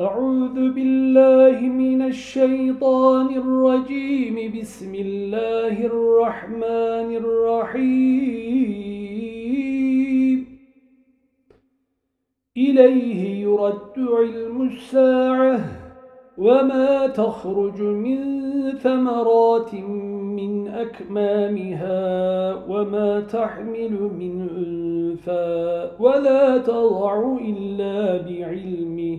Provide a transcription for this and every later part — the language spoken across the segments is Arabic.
أعوذ بالله من الشيطان الرجيم. بسم الله الرحمن الرحيم. إليه يرد علم الساعة وما تخرج من ثمرات من أكمامها وما تحمل من أنفا ولا تضع إلا بعلمه.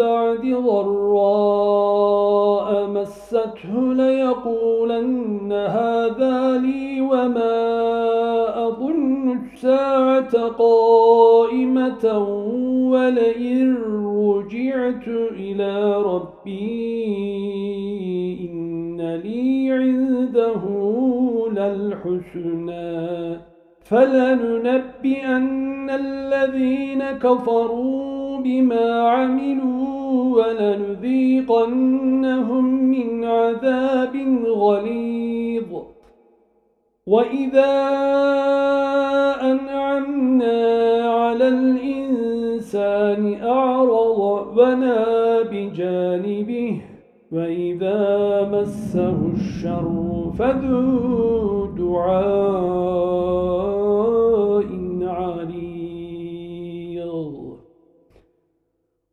بعد ضراء مسته ليقولن هذا لي وما الساعة قائمة ولئن رجعت إلى ربي إن لي عنده للحسنى. فلننبئن الذين كفروا بما عملوا ولنذيقنهم من عذاب غليظ. وإذا أنعمنا على الإنسان أعرض ونا بجانبه وإذا مسه الشر فذو دعاء.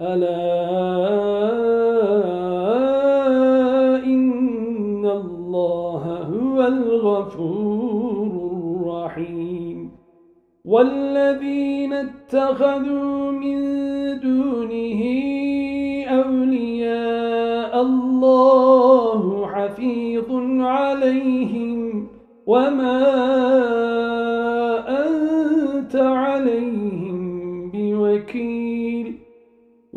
ألا إن الله هو الغفور الرحيم. والذين اتخذوا من دونه أولياء الله حفيظ عليهم. وما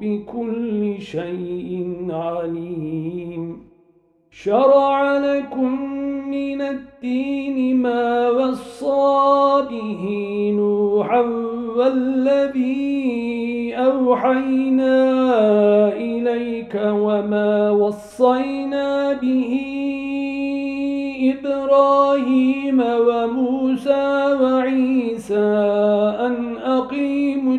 بكل شيء عليم. شرع لكم من الدين ما وصى به نوحا والذي أوحينا إليك وما وصينا به إبراهيم وموسى وعيسى أن أقيموا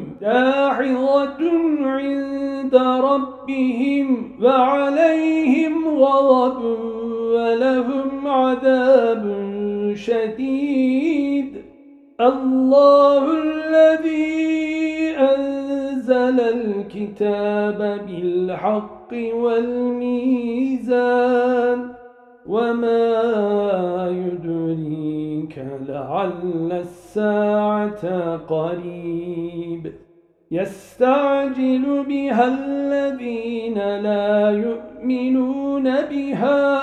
داحظة عند ربهم وعليهم غضب ولهم عذاب شديد. الله الذي أنزل الكتاب بالحق والميزان وما يدريك لعل الساعة قريب. يستعجل بها الذين لا يؤمنون بها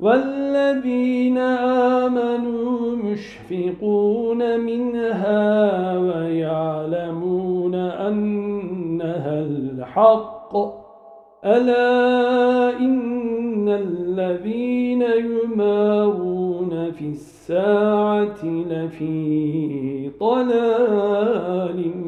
والذين آمنوا مشفقون منها ويعلمون أنها الحق. ألا إن الذين يمارون في الساعة لفي ضلال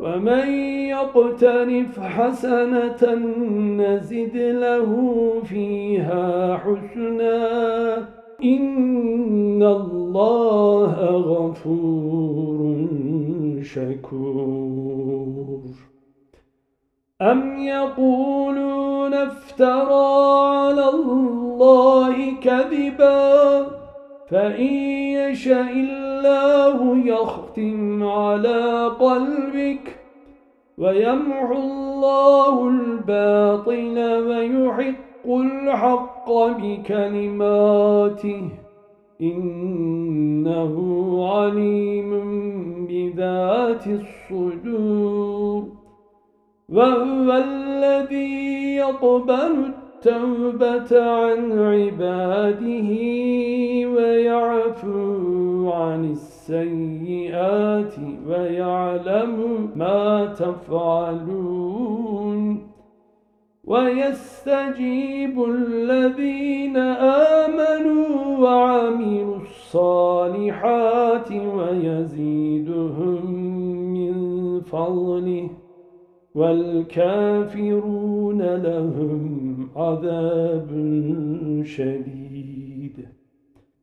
ومن يقترف حسنة نزد له فيها حسنا. إن الله غفور شكور. أم يقولون افترى على الله كذباً؟ فإن يشاء الله على قلبك ويمحو الله الباطل ويحق الحق بكلماته. إنه عليم بذات الصدور. وهو الذي يقبل التوبة عن عباده ويعفو عن السيئات ويعلم ما تفعلون ويستجيب الذين آمنوا وعملوا الصالحات ويزيدهم من فضله والكافرون لهم عذاب شديد.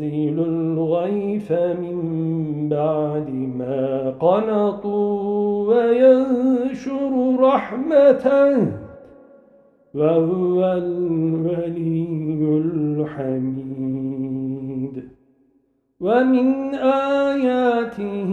الغيث من بعد ما قنطوا وينشر رحمته وهو الولي الحميد. ومن آياته